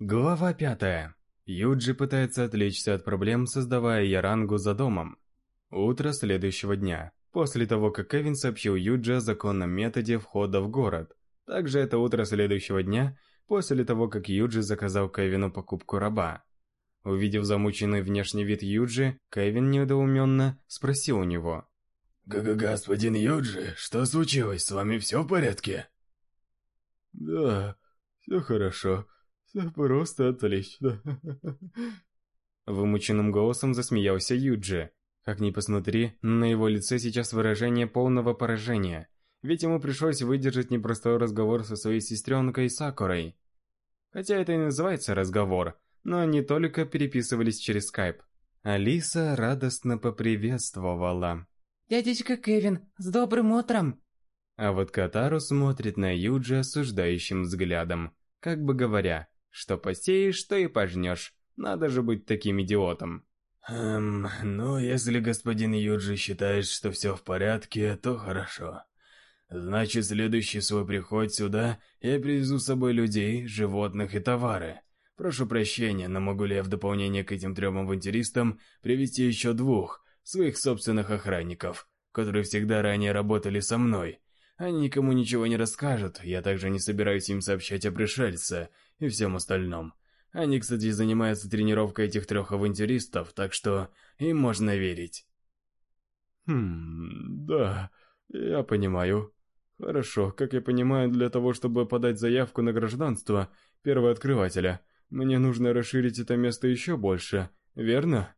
Глава пятая. Юджи пытается отвлечься от проблем, создавая ярангу за домом. Утро следующего дня. После того, как Кевин сообщил Юджи о законном методе входа в город. Также это утро следующего дня, после того, как Юджи заказал Кевину покупку раба. Увидев замученный внешний вид Юджи, Кевин недоуменно спросил у него. Г -г «Господин Юджи, что случилось? С вами все в порядке?» «Да, все хорошо. Все просто отлично». Вымученным голосом засмеялся Юджи. Как ни посмотри, на его лице сейчас выражение полного поражения. Ведь ему пришлось выдержать непростой разговор со своей сестренкой Сакурой. Хотя это и называется разговор, но они только переписывались через скайп. Алиса радостно поприветствовала. «Дядечка Кевин, с добрым утром!» А вот Катару смотрит на Юджи осуждающим взглядом, как бы говоря, что посеешь, то и пожнешь. Надо же быть таким идиотом. Эм, ну, если господин Юджи считает, что все в порядке, то хорошо. Значит, следующий свой приход сюда я привезу с собой людей, животных и товары. Прошу прощения, но могу ли я в дополнение к этим трем авантюристам привести еще двух, своих собственных охранников, которые всегда ранее работали со мной. Они никому ничего не расскажут, я также не собираюсь им сообщать о пришельце и всем остальном. Они, кстати, занимаются тренировкой этих трех авантюристов, так что им можно верить. Хм, да, я понимаю. Хорошо, как я понимаю, для того, чтобы подать заявку на гражданство первого открывателя, мне нужно расширить это место еще больше, верно?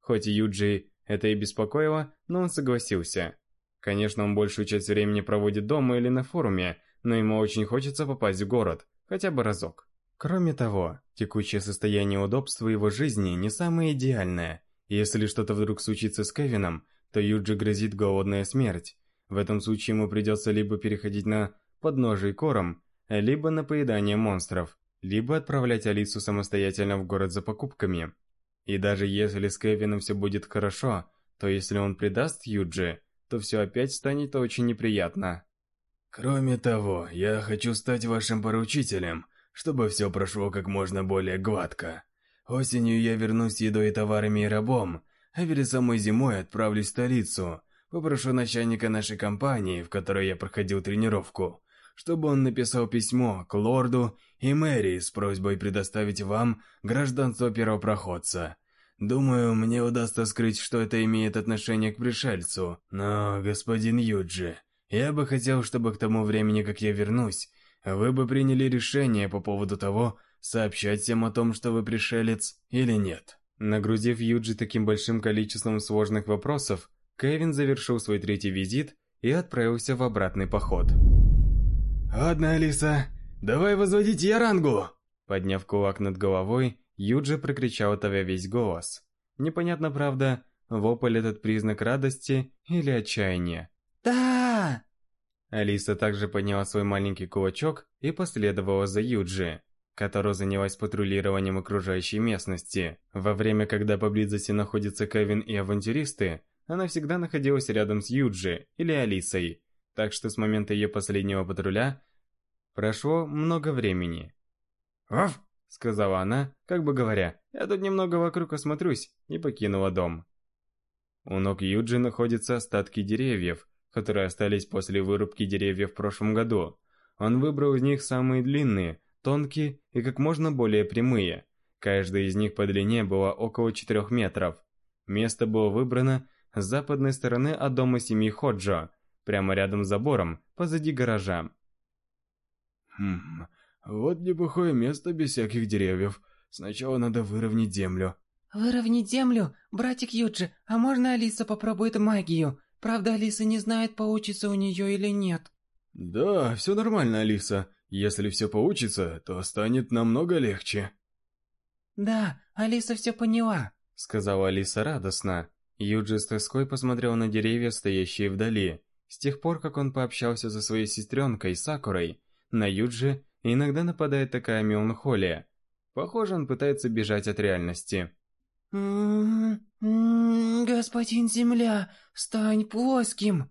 Хоть Юджи это и беспокоило, но он согласился. Конечно, он большую часть времени проводит дома или на форуме, но ему очень хочется попасть в город, хотя бы разок. Кроме того, текущее состояние удобства его жизни не самое идеальное. Если что-то вдруг случится с Кевином, то Юджи грозит голодная смерть. В этом случае ему придется либо переходить на подножий кором, либо на поедание монстров, либо отправлять Алису самостоятельно в город за покупками. И даже если с Кевином все будет хорошо, то если он предаст Юджи, то все опять станет очень неприятно. Кроме того, я хочу стать вашим поручителем, чтобы все прошло как можно более гладко. Осенью я вернусь с едой, товарами и рабом, а перед самой зимой отправлюсь в столицу. Попрошу начальника нашей компании, в которой я проходил тренировку, чтобы он написал письмо к лорду и мэрии с просьбой предоставить вам гражданство первопроходца. Думаю, мне удастся скрыть, что это имеет отношение к пришельцу. Но, господин Юджи, я бы хотел, чтобы к тому времени, как я вернусь, вы бы приняли решение по поводу того, сообщать всем о том, что вы пришелец или нет. Нагрузив Юджи таким большим количеством сложных вопросов, Кевин завершил свой третий визит и отправился в обратный поход. «Ладно, Алиса, давай возводить Ярангу!» Подняв кулак над головой, Юджи прокричал это весь голос. Непонятно, правда, вопль этот признак радости или отчаяния. «Да!» Алиса также подняла свой маленький кулачок и последовала за Юджи, которая занялась патрулированием окружающей местности. Во время, когда поблизости находятся Кевин и авантюристы, она всегда находилась рядом с Юджи или Алисой, так что с момента ее последнего патруля прошло много времени. «Аф!» — сказала она, как бы говоря, «я тут немного вокруг осмотрюсь», и покинула дом. У ног Юджи находятся остатки деревьев, которые остались после вырубки деревьев в прошлом году. Он выбрал из них самые длинные, тонкие и как можно более прямые. Каждая из них по длине была около 4 метров. Место было выбрано с западной стороны от дома семьи Ходжо, прямо рядом с забором, позади гаража. Хм, вот неплохое место без всяких деревьев. Сначала надо выровнять землю. Выровнять землю? Братик Юджи, а можно Алиса попробует магию? Правда, Алиса не знает, получится у нее или нет. Да, все нормально, Алиса. Если все получится, то станет намного легче. Да, Алиса все поняла, сказала Алиса радостно. Юджи с тоской посмотрел на деревья, стоящие вдали. С тех пор, как он пообщался со своей сестренкой Сакурой, на Юджи иногда нападает такая меланхолия. Похоже, он пытается бежать от реальности. «Господин Земля, стань плоским!»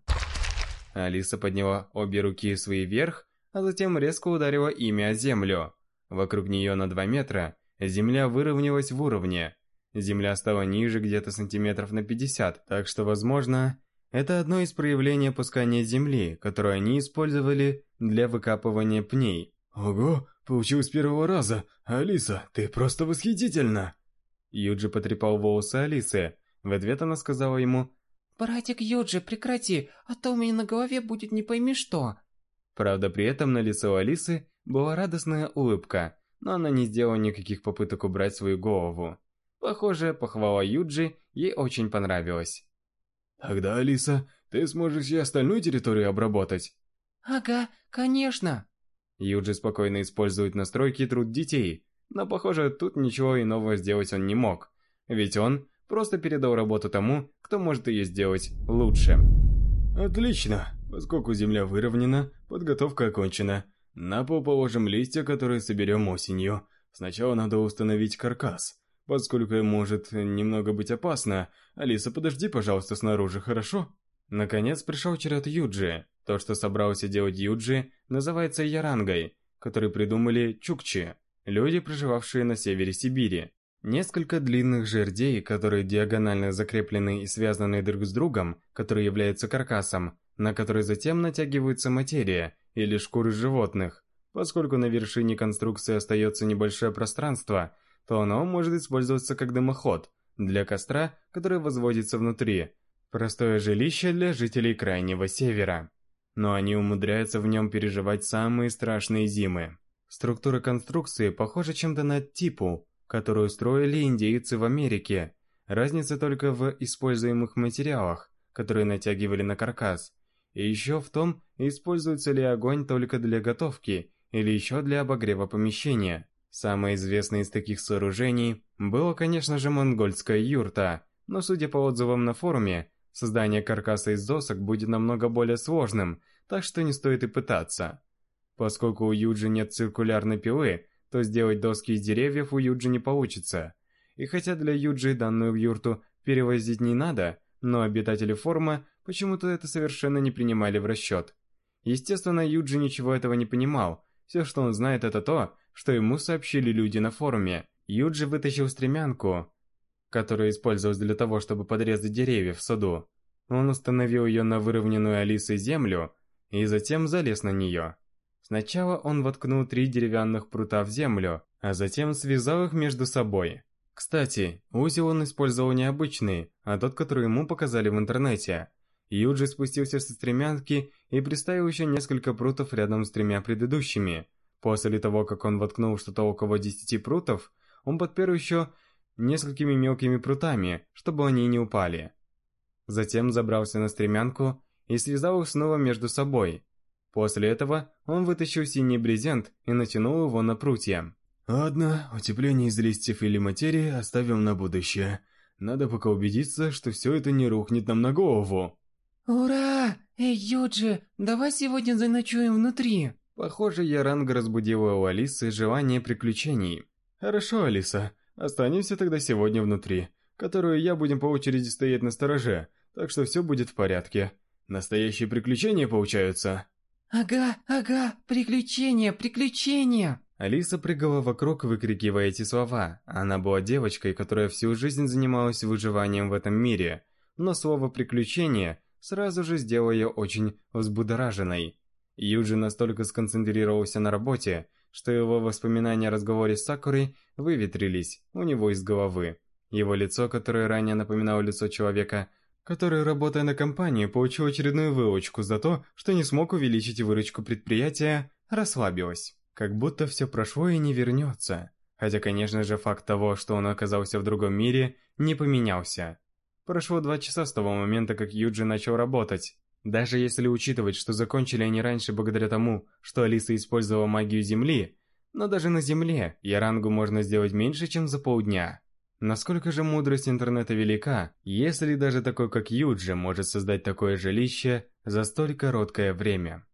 Алиса подняла обе руки свои вверх, а затем резко ударила ими о землю. Вокруг нее на 2 метра земля выровнялась в уровне. Земля стала ниже где-то сантиметров на 50, так что, возможно, это одно из проявлений опускания земли, которое они использовали для выкапывания пней. Ого, получилось с первого раза. Алиса, ты просто восхитительна. Юджи потрепал волосы Алисы. В ответ она сказала ему «Братик Юджи, прекрати, а то у меня на голове будет не пойми что». Правда, при этом на лице у Алисы была радостная улыбка, но она не сделала никаких попыток убрать свою голову. Похоже, похвала Юджи ей очень понравилась. «Тогда, Алиса, ты сможешь и остальную территорию обработать?» «Ага, конечно». Юджи спокойно использует настройки труд детей, но, похоже, тут ничего иного сделать он не мог, ведь он просто передал работу тому, кто может ее сделать лучше. Отлично. Поскольку земля выровнена, подготовка окончена. На пол положим листья, которые соберем осенью. Сначала надо установить каркас. Поскольку может немного быть опасно, Алиса, подожди, пожалуйста, снаружи, хорошо? Наконец пришел черед Юджи. То, что собрался делать Юджи, называется ярангой, который придумали чукчи, люди, проживавшие на севере Сибири. Несколько длинных жердей, которые диагонально закреплены и связаны друг с другом, который является каркасом, на который затем натягивается материя или шкуры животных. Поскольку на вершине конструкции остается небольшое пространство, то оно может использоваться как дымоход для костра, который возводится внутри. Простое жилище для жителей Крайнего Севера. Но они умудряются в нем переживать самые страшные зимы. Структура конструкции похожа чем-то на типу, которую строили индейцы в Америке. Разница только в используемых материалах, которые натягивали на каркас. И еще в том, используется ли огонь только для готовки или еще для обогрева помещения. Самое известное из таких сооружений было, конечно же, монгольская юрта, но судя по отзывам на форуме, создание каркаса из досок будет намного более сложным, так что не стоит и пытаться. Поскольку у Юджи нет циркулярной пилы, то сделать доски из деревьев у Юджи не получится. И хотя для Юджи данную юрту перевозить не надо, но обитатели форума почему-то это совершенно не принимали в расчет. Естественно, Юджи ничего этого не понимал. Все, что он знает, это то, что ему сообщили люди на форуме. Юджи вытащил стремянку, которая использовалась для того, чтобы подрезать деревья в саду. Он установил ее на выровненную Алисой землю и затем залез на нее. Сначала он воткнул три деревянных прута в землю, а затем связал их между собой. Кстати, узел он использовал необычный, а тот, который ему показали в интернете. Юджи спустился со стремянки и приставил еще несколько прутов рядом с тремя предыдущими. После того, как он воткнул что-то около десяти прутов, он подпер еще несколькими мелкими прутами, чтобы они не упали. Затем забрался на стремянку и связал их снова между собой. После этого он вытащил синий брезент и натянул его на прутья. Ладно, утепление из листьев или материи оставим на будущее. Надо пока убедиться, что все это не рухнет нам на голову. Ура! Эй, Юджи, давай сегодня заночуем внутри. Похоже, Яранг разбудила у Алисы желание приключений. Хорошо, Алиса, останемся тогда сегодня внутри, которую я будем по очереди стоять на стороже, так что все будет в порядке. Настоящие приключения получаются. «Ага, ага, приключения, приключения!» Алиса прыгала вокруг, выкрикивая эти слова. Она была девочкой, которая всю жизнь занималась выживанием в этом мире. Но слово «приключение» сразу же сделало ее очень взбудораженной. Юджи настолько сконцентрировался на работе, что его воспоминания о разговоре с Сакурой выветрились у него из головы. Его лицо, которое ранее напоминало лицо человека, который, работая на компании, получил очередную выучку за то, что не смог увеличить выручку предприятия, расслабилась. Как будто все прошло и не вернется. Хотя, конечно же, факт того, что он оказался в другом мире, не поменялся. Прошло два часа с того момента, как Юджи начал работать. Даже если учитывать, что закончили они раньше благодаря тому, что Алиса использовала магию Земли, но даже на Земле Ярангу можно сделать меньше, чем за полдня. Насколько же мудрость интернета велика, если даже такой как Юджи может создать такое жилище за столь короткое время.